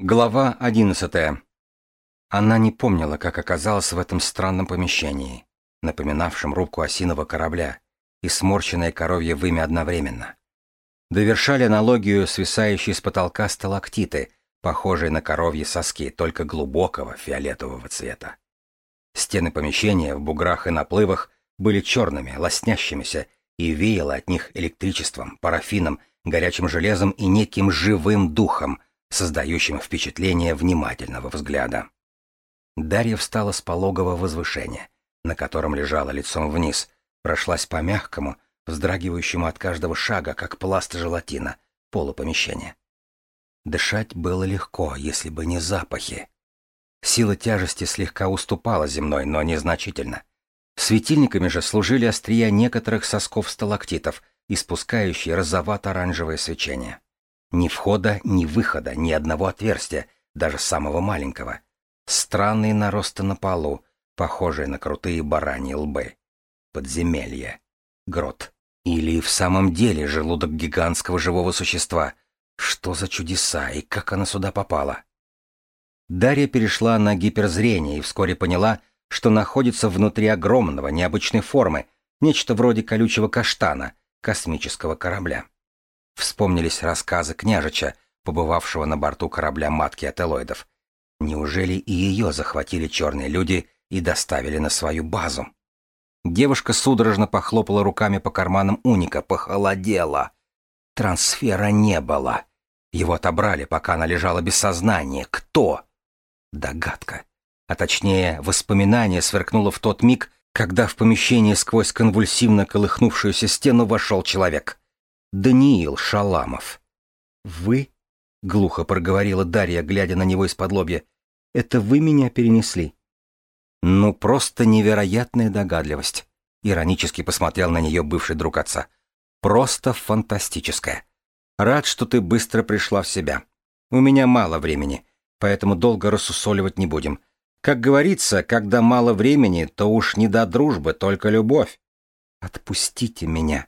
Глава одиннадцатая. Она не помнила, как оказалась в этом странном помещении, напоминавшем рубку осиного корабля и сморщенное коровье вымя одновременно. Довершали аналогию свисающие с потолка сталактиты, похожие на коровьи соски, только глубокого фиолетового цвета. Стены помещения в буграх и наплывах были черными, лоснящимися, и веяло от них электричеством, парафином, горячим железом и неким живым духом, создающим впечатление внимательного взгляда. Дарья встала с пологого возвышения, на котором лежала лицом вниз, прошлась по мягкому, вздрагивающему от каждого шага, как пласт желатина, полу помещения. Дышать было легко, если бы не запахи. Сила тяжести слегка уступала земной, но незначительно. Светильниками же служили острия некоторых сосков сталактитов, испускающие розовато-оранжевое свечение. Ни входа, ни выхода, ни одного отверстия, даже самого маленького. Странные наросты на полу, похожие на крутые бараньи лбы. Подземелье. Грот. Или в самом деле желудок гигантского живого существа. Что за чудеса и как она сюда попала? Дарья перешла на гиперзрение и вскоре поняла, что находится внутри огромного, необычной формы, нечто вроде колючего каштана, космического корабля. Вспомнились рассказы княжича, побывавшего на борту корабля матки ателоидов. Неужели и ее захватили черные люди и доставили на свою базу? Девушка судорожно похлопала руками по карманам уника, похолодела. Трансфера не было. Его отобрали, пока она лежала без сознания. Кто? Догадка. А точнее, воспоминание сверкнуло в тот миг, когда в помещение сквозь конвульсивно колыхнувшуюся стену вошел человек. Даниил Шаламов. «Вы?» — глухо проговорила Дарья, глядя на него из-под лобья. «Это вы меня перенесли?» «Ну, просто невероятная догадливость», — иронически посмотрел на нее бывший друг отца. «Просто фантастическая. Рад, что ты быстро пришла в себя. У меня мало времени, поэтому долго рассусоливать не будем. Как говорится, когда мало времени, то уж не до дружбы, только любовь. Отпустите меня,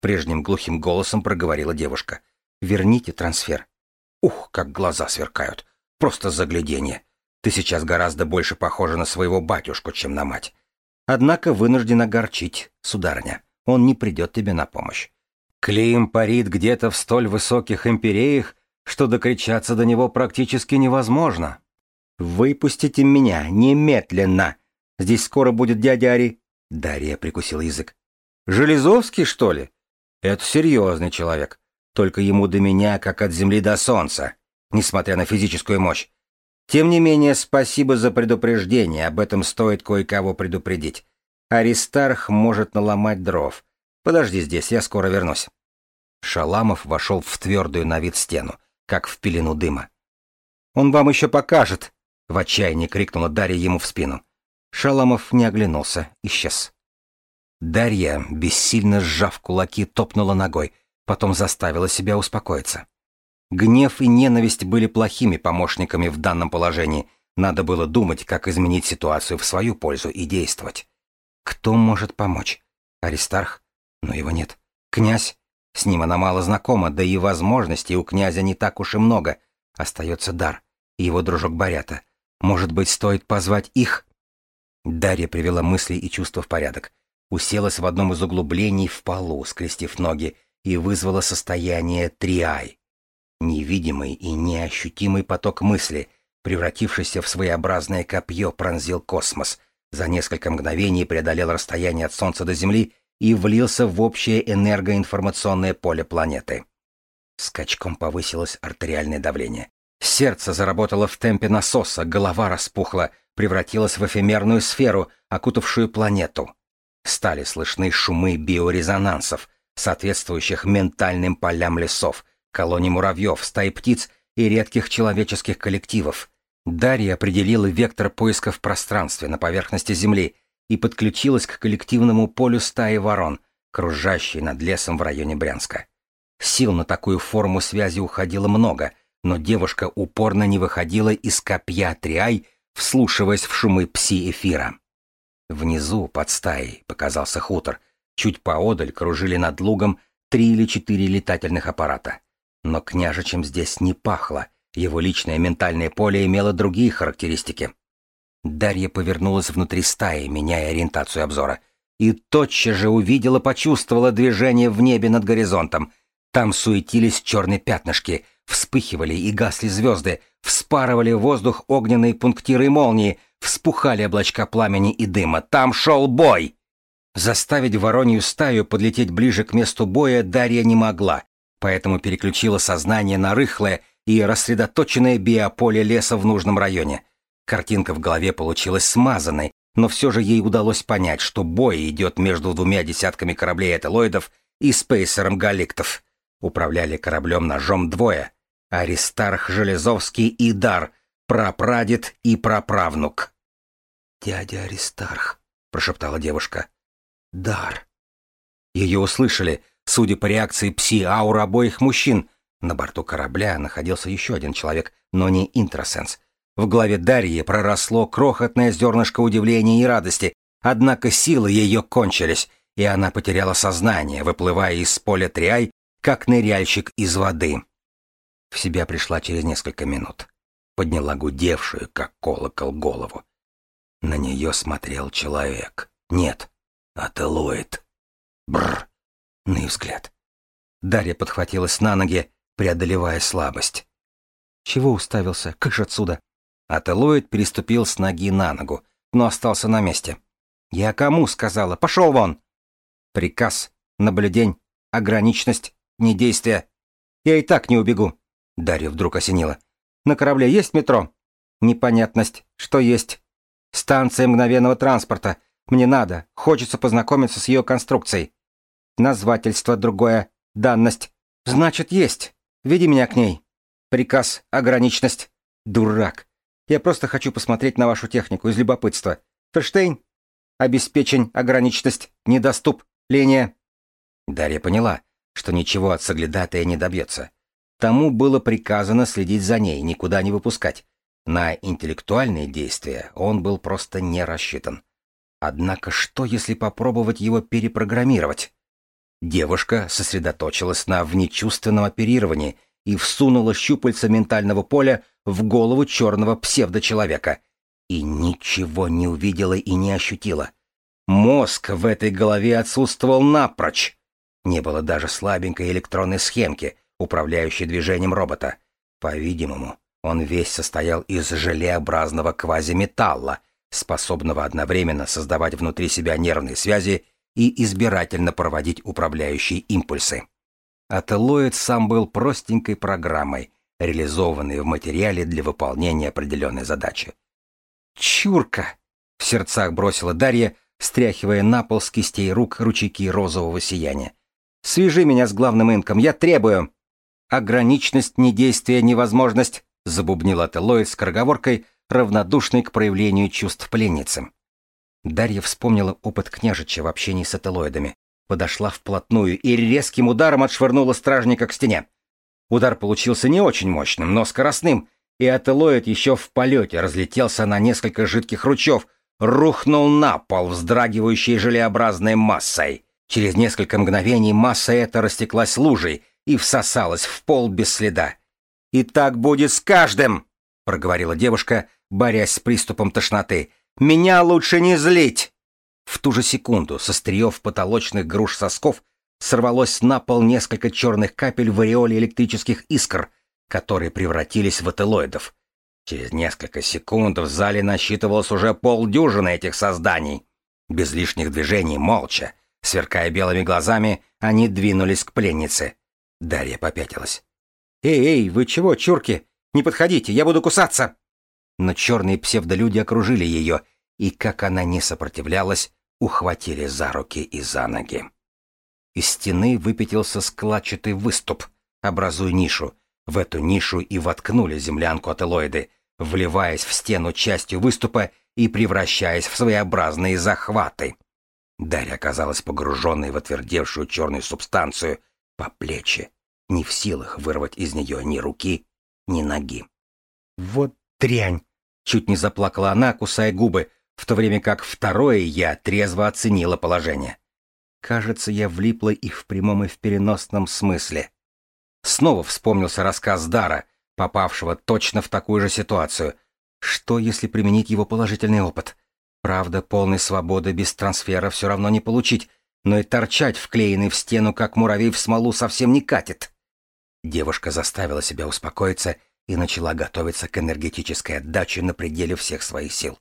Прежним глухим голосом проговорила девушка. «Верните трансфер». «Ух, как глаза сверкают! Просто загляденье! Ты сейчас гораздо больше похожа на своего батюшку, чем на мать. Однако вынуждена горчить, сударыня. Он не придет тебе на помощь. Клим парит где-то в столь высоких империях, что докричаться до него практически невозможно. Выпустите меня немедленно. Здесь скоро будет дядя Ари. Дарья прикусила язык. Железовский, что ли? Это серьезный человек. Только ему до меня, как от земли до солнца, несмотря на физическую мощь. Тем не менее, спасибо за предупреждение, об этом стоит кое-кого предупредить. Аристарх может наломать дров. Подожди здесь, я скоро вернусь. Шаламов вошел в твердую на вид стену, как в пелену дыма. «Он вам еще покажет!» — в отчаянии крикнула Дарья ему в спину. Шаламов не оглянулся, исчез. Дарья, бессильно сжав кулаки, топнула ногой, потом заставила себя успокоиться. Гнев и ненависть были плохими помощниками в данном положении. Надо было думать, как изменить ситуацию в свою пользу и действовать. Кто может помочь? Аристарх? Но его нет. Князь? С ним она мало знакома, да и возможностей у князя не так уж и много. Остается дар. И его дружок Борята. Может быть, стоит позвать их? Дарья привела мысли и чувства в порядок уселась в одном из углублений в полу, скрестив ноги, и вызвала состояние триай. Невидимый и неощутимый поток мысли, превратившийся в своеобразное копье, пронзил космос, за несколько мгновений преодолел расстояние от Солнца до Земли и влился в общее энергоинформационное поле планеты. Скачком повысилось артериальное давление. Сердце заработало в темпе насоса, голова распухла, превратилась в эфемерную сферу, окутавшую планету. Стали слышны шумы биорезонансов, соответствующих ментальным полям лесов, колоний муравьев, стаи птиц и редких человеческих коллективов. Дарья определила вектор поиска в пространстве на поверхности Земли и подключилась к коллективному полю стаи ворон, кружащей над лесом в районе Брянска. Сил на такую форму связи уходило много, но девушка упорно не выходила из копья Триай, вслушиваясь в шумы пси-эфира. Внизу, под стаей, показался хутор. Чуть поодаль кружили над лугом три или четыре летательных аппарата. Но княжичем здесь не пахло, Его личное ментальное поле имело другие характеристики. Дарья повернулась внутри стаи, меняя ориентацию обзора, и тотчас же увидела, почувствовала движение в небе над горизонтом. Там суетились черные пятнышки, вспыхивали и гасли звезды, вспарывали воздух огненные пунктиры и молнии, вспухали облачка пламени и дыма. Там шел бой! Заставить воронью стаю подлететь ближе к месту боя Дарья не могла, поэтому переключила сознание на рыхлое и рассредоточенное биополе леса в нужном районе. Картинка в голове получилась смазанной, но все же ей удалось понять, что бой идет между двумя десятками кораблей эталоидов и спейсером галиктов. Управляли кораблем ножом двое — Аристарх Железовский и Дар, прапрадед и праправнук. «Дядя Аристарх», — прошептала девушка. «Дар». Ее услышали, судя по реакции пси-аур обоих мужчин. На борту корабля находился еще один человек, но не интросенс — в голове Дарьи проросло крохотное зернышко удивления и радости, однако силы ее кончились, и она потеряла сознание, выплывая из поля Триай, как ныряльщик из воды. В себя пришла через несколько минут. Подняла гудевшую, как колокол, голову. На нее смотрел человек. Нет, ателоид. Бррр. Ну взгляд. Дарья подхватилась на ноги, преодолевая слабость. Чего уставился? Кыш отсюда! Ателоид переступил с ноги на ногу, но остался на месте. «Я кому?» — сказала. «Пошел вон!» «Приказ, наблюдень, ограниченность, недействие. Я и так не убегу». Дарья вдруг осенила. «На корабле есть метро?» «Непонятность. Что есть?» «Станция мгновенного транспорта. Мне надо. Хочется познакомиться с ее конструкцией». «Назвательство другое. Данность. Значит, есть. Веди меня к ней». «Приказ, ограниченность. Дурак. Я просто хочу посмотреть на вашу технику из любопытства. Ферштейн? Обеспечень, ограниченность, недоступ, линия. Дарья поняла, что ничего от соглядатая не добьется. Тому было приказано следить за ней, никуда не выпускать. На интеллектуальные действия он был просто не рассчитан. Однако что, если попробовать его перепрограммировать? Девушка сосредоточилась на внечувственном оперировании и всунула щупальца ментального поля в голову черного псевдочеловека. И ничего не увидела и не ощутила. Мозг в этой голове отсутствовал напрочь. Не было даже слабенькой электронной схемки, управляющей движением робота. По-видимому, он весь состоял из желеобразного квазиметалла, способного одновременно создавать внутри себя нервные связи и избирательно проводить управляющие импульсы. Ателлоид сам был простенькой программой, реализованные в материале для выполнения определенной задачи. «Чурка!» — в сердцах бросила Дарья, стряхивая на пол с кистей рук ручейки розового сияния. «Свяжи меня с главным инком, я требую!» «Ограниченность, недействие, невозможность!» — забубнила Телоид с короговоркой, равнодушной к проявлению чувств пленницы. Дарья вспомнила опыт княжича в общении с ателоидами, подошла вплотную и резким ударом отшвырнула стражника к стене. Удар получился не очень мощным, но скоростным, и ателоид еще в полете разлетелся на несколько жидких ручьев, рухнул на пол, вздрагивающей желеобразной массой. Через несколько мгновений масса эта растеклась лужей и всосалась в пол без следа. «И так будет с каждым!» — проговорила девушка, борясь с приступом тошноты. «Меня лучше не злить!» В ту же секунду со стриев потолочных груш сосков сорвалось на пол несколько черных капель в ореоле электрических искр, которые превратились в ателоидов. Через несколько секунд в зале насчитывалось уже полдюжины этих созданий. Без лишних движений, молча, сверкая белыми глазами, они двинулись к пленнице. Дарья попятилась. «Эй, эй, вы чего, чурки? Не подходите, я буду кусаться!» Но черные псевдолюди окружили ее, и, как она не сопротивлялась, ухватили за руки и за ноги. Из стены выпятился складчатый выступ, образуя нишу. В эту нишу и воткнули землянку ателоиды, вливаясь в стену частью выступа и превращаясь в своеобразные захваты. Дарья оказалась погруженной в отвердевшую черную субстанцию по плечи, не в силах вырвать из нее ни руки, ни ноги. «Вот дрянь!» — чуть не заплакала она, кусая губы, в то время как второе я трезво оценила положение. Кажется, я влипла и в прямом, и в переносном смысле. Снова вспомнился рассказ Дара, попавшего точно в такую же ситуацию. Что, если применить его положительный опыт? Правда, полной свободы без трансфера все равно не получить, но и торчать вклеенный в стену, как муравей в смолу, совсем не катит. Девушка заставила себя успокоиться и начала готовиться к энергетической отдаче на пределе всех своих сил.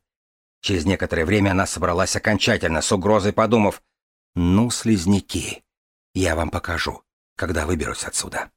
Через некоторое время она собралась окончательно, с угрозой подумав, «Ну, слизняки, я вам покажу, когда выберусь отсюда».